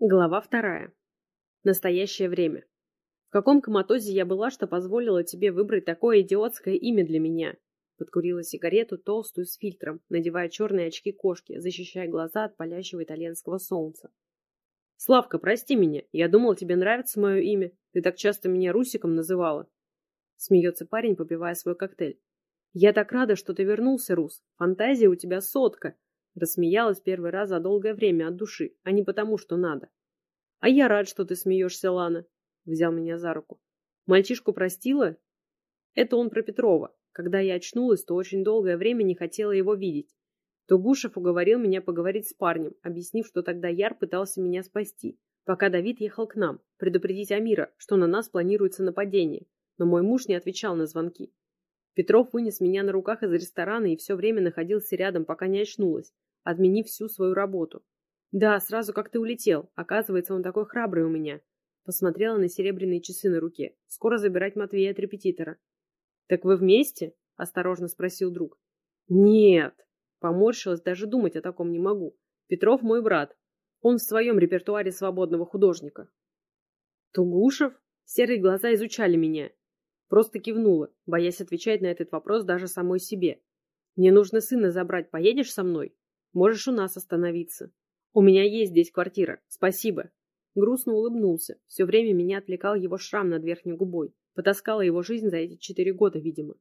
Глава вторая. Настоящее время. В каком коматозе я была, что позволила тебе выбрать такое идиотское имя для меня? Подкурила сигарету, толстую, с фильтром, надевая черные очки кошки, защищая глаза от палящего итальянского солнца. Славка, прости меня, я думал, тебе нравится мое имя. Ты так часто меня Русиком называла. Смеется парень, попивая свой коктейль. Я так рада, что ты вернулся, Рус. Фантазия у тебя сотка. Рассмеялась первый раз за долгое время от души, а не потому, что надо. А я рад, что ты смеешься, Лана. Взял меня за руку. Мальчишку простила? Это он про Петрова. Когда я очнулась, то очень долгое время не хотела его видеть. Тугушев уговорил меня поговорить с парнем, объяснив, что тогда Яр пытался меня спасти, пока Давид ехал к нам, предупредить Амира, что на нас планируется нападение. Но мой муж не отвечал на звонки. Петров вынес меня на руках из ресторана и все время находился рядом, пока не очнулась, отменив всю свою работу. Да, сразу как ты улетел. Оказывается, он такой храбрый у меня. Посмотрела на серебряные часы на руке. Скоро забирать Матвея от репетитора. Так вы вместе? Осторожно спросил друг. Нет. Поморщилась, даже думать о таком не могу. Петров мой брат. Он в своем репертуаре свободного художника. Тугушев? Серые глаза изучали меня. Просто кивнула, боясь отвечать на этот вопрос даже самой себе. Мне нужно сына забрать. Поедешь со мной? Можешь у нас остановиться. У меня есть здесь квартира. Спасибо. Грустно улыбнулся. Все время меня отвлекал его шрам над верхней губой. Потаскала его жизнь за эти четыре года, видимо.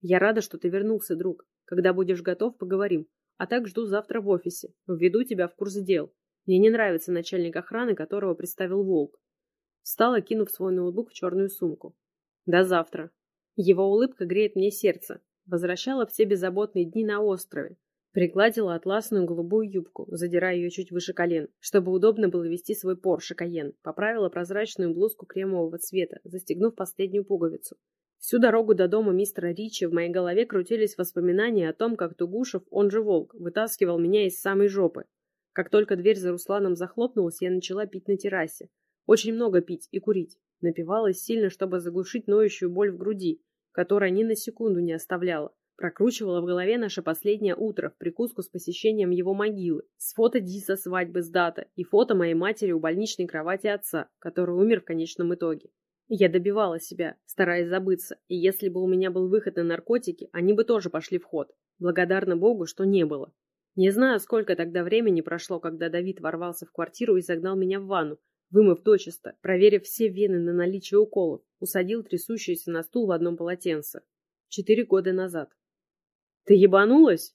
Я рада, что ты вернулся, друг. Когда будешь готов, поговорим. А так жду завтра в офисе. Введу тебя в курс дел. Мне не нравится начальник охраны, которого представил Волк. Встала, кинув свой ноутбук в черную сумку. До завтра. Его улыбка греет мне сердце. Возвращала все беззаботные дни на острове. Пригладила атласную голубую юбку, задирая ее чуть выше колен, чтобы удобно было вести свой Порше Каен. Поправила прозрачную блузку кремового цвета, застегнув последнюю пуговицу. Всю дорогу до дома мистера Ричи в моей голове крутились воспоминания о том, как Тугушев, он же Волк, вытаскивал меня из самой жопы. Как только дверь за Русланом захлопнулась, я начала пить на террасе. Очень много пить и курить. Напивалась сильно, чтобы заглушить ноющую боль в груди, которая ни на секунду не оставляла. Прокручивала в голове наше последнее утро в прикуску с посещением его могилы, с фото Диса свадьбы с дата и фото моей матери у больничной кровати отца, который умер в конечном итоге. Я добивала себя, стараясь забыться, и если бы у меня был выход на наркотики, они бы тоже пошли в ход. Благодарна Богу, что не было. Не знаю, сколько тогда времени прошло, когда Давид ворвался в квартиру и загнал меня в ванну, вымыв дочисто, проверив все вены на наличие уколов, усадил трясущуюся на стул в одном полотенце. Четыре года назад. «Ты ебанулась?»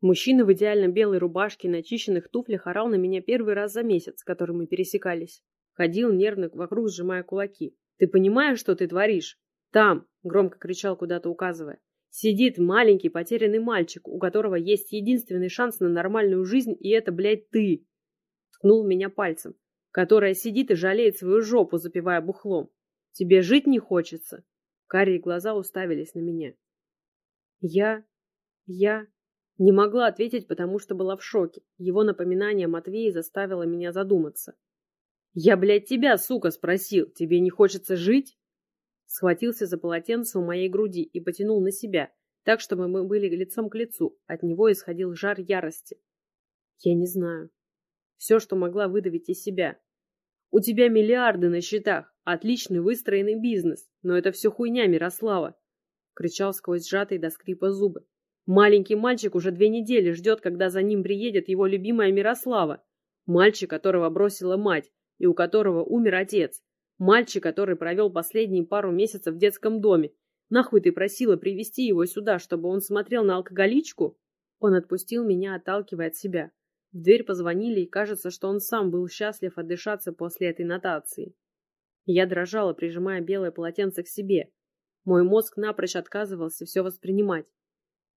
Мужчина в идеально белой рубашке и начищенных туфлях орал на меня первый раз за месяц, который мы пересекались. Ходил нервно вокруг, сжимая кулаки. «Ты понимаешь, что ты творишь?» «Там!» — громко кричал, куда-то указывая. «Сидит маленький потерянный мальчик, у которого есть единственный шанс на нормальную жизнь, и это, блядь, ты!» Ткнул меня пальцем. «Которая сидит и жалеет свою жопу, запивая бухлом. Тебе жить не хочется?» Карие глаза уставились на меня. Я я не могла ответить, потому что была в шоке. Его напоминание Матвея заставило меня задуматься. «Я, блядь, тебя, сука, спросил, тебе не хочется жить?» Схватился за полотенце у моей груди и потянул на себя, так, чтобы мы были лицом к лицу. От него исходил жар ярости. Я не знаю. Все, что могла выдавить из себя. У тебя миллиарды на счетах, отличный выстроенный бизнес, но это все хуйня, Мирослава!» Кричал сквозь сжатые до скрипа зубы. Маленький мальчик уже две недели ждет, когда за ним приедет его любимая Мирослава. Мальчик, которого бросила мать, и у которого умер отец. Мальчик, который провел последние пару месяцев в детском доме. Нахуй ты просила привести его сюда, чтобы он смотрел на алкоголичку? Он отпустил меня, отталкивая от себя. В дверь позвонили, и кажется, что он сам был счастлив отдышаться после этой нотации. Я дрожала, прижимая белое полотенце к себе. Мой мозг напрочь отказывался все воспринимать.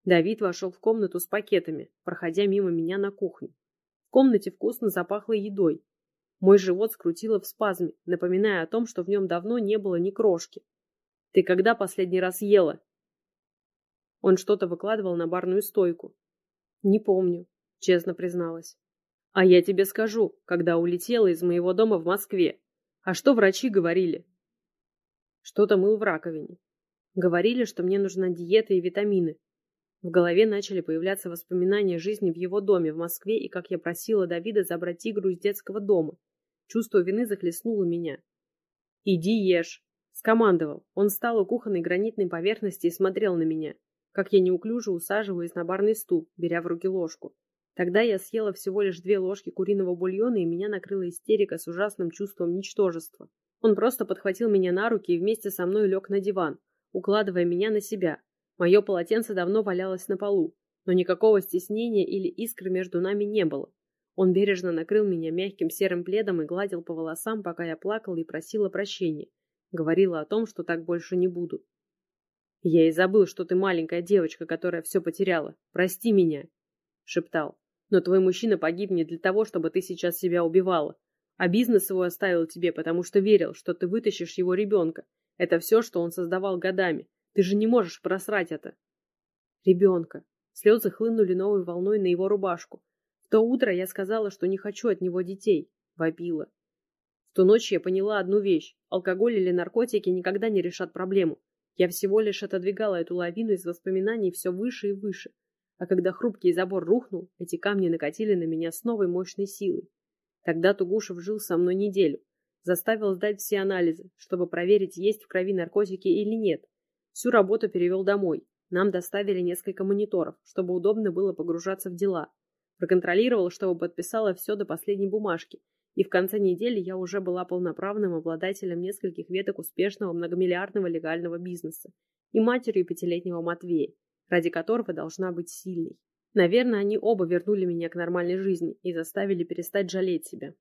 Давид вошел в комнату с пакетами, проходя мимо меня на кухню. В комнате вкусно запахло едой. Мой живот скрутило в спазме, напоминая о том, что в нем давно не было ни крошки. «Ты когда последний раз ела?» Он что-то выкладывал на барную стойку. «Не помню», — честно призналась. «А я тебе скажу, когда улетела из моего дома в Москве. А что врачи говорили?» Что-то мыл в раковине. Говорили, что мне нужна диета и витамины, в голове начали появляться воспоминания жизни в его доме в Москве и как я просила Давида забрать Игру из детского дома. Чувство вины захлестнуло меня. «Иди ешь!» Скомандовал. Он встал у кухонной гранитной поверхности и смотрел на меня, как я неуклюже усаживаюсь на барный стул, беря в руки ложку. Тогда я съела всего лишь две ложки куриного бульона, и меня накрыла истерика с ужасным чувством ничтожества. Он просто подхватил меня на руки и вместе со мной лег на диван, укладывая меня на себя. Мое полотенце давно валялось на полу, но никакого стеснения или искры между нами не было. Он бережно накрыл меня мягким серым пледом и гладил по волосам, пока я плакала и просила прощения. Говорила о том, что так больше не буду. «Я и забыл, что ты маленькая девочка, которая все потеряла. Прости меня!» — шептал. «Но твой мужчина погиб не для того, чтобы ты сейчас себя убивала. А бизнес его оставил тебе, потому что верил, что ты вытащишь его ребенка. Это все, что он создавал годами. Ты же не можешь просрать это!» «Ребенка!» Слезы хлынули новой волной на его рубашку. В то утро я сказала, что не хочу от него детей. Вопила. В ту ночь я поняла одну вещь. Алкоголь или наркотики никогда не решат проблему. Я всего лишь отодвигала эту лавину из воспоминаний все выше и выше. А когда хрупкий забор рухнул, эти камни накатили на меня с новой мощной силой. Тогда Тугушев жил со мной неделю. Заставил сдать все анализы, чтобы проверить, есть в крови наркотики или нет. Всю работу перевел домой. Нам доставили несколько мониторов, чтобы удобно было погружаться в дела. Проконтролировал, чтобы подписала все до последней бумажки и в конце недели я уже была полноправным обладателем нескольких веток успешного многомиллиардного легального бизнеса и матерью пятилетнего Матвея, ради которого должна быть сильной. Наверное, они оба вернули меня к нормальной жизни и заставили перестать жалеть себя.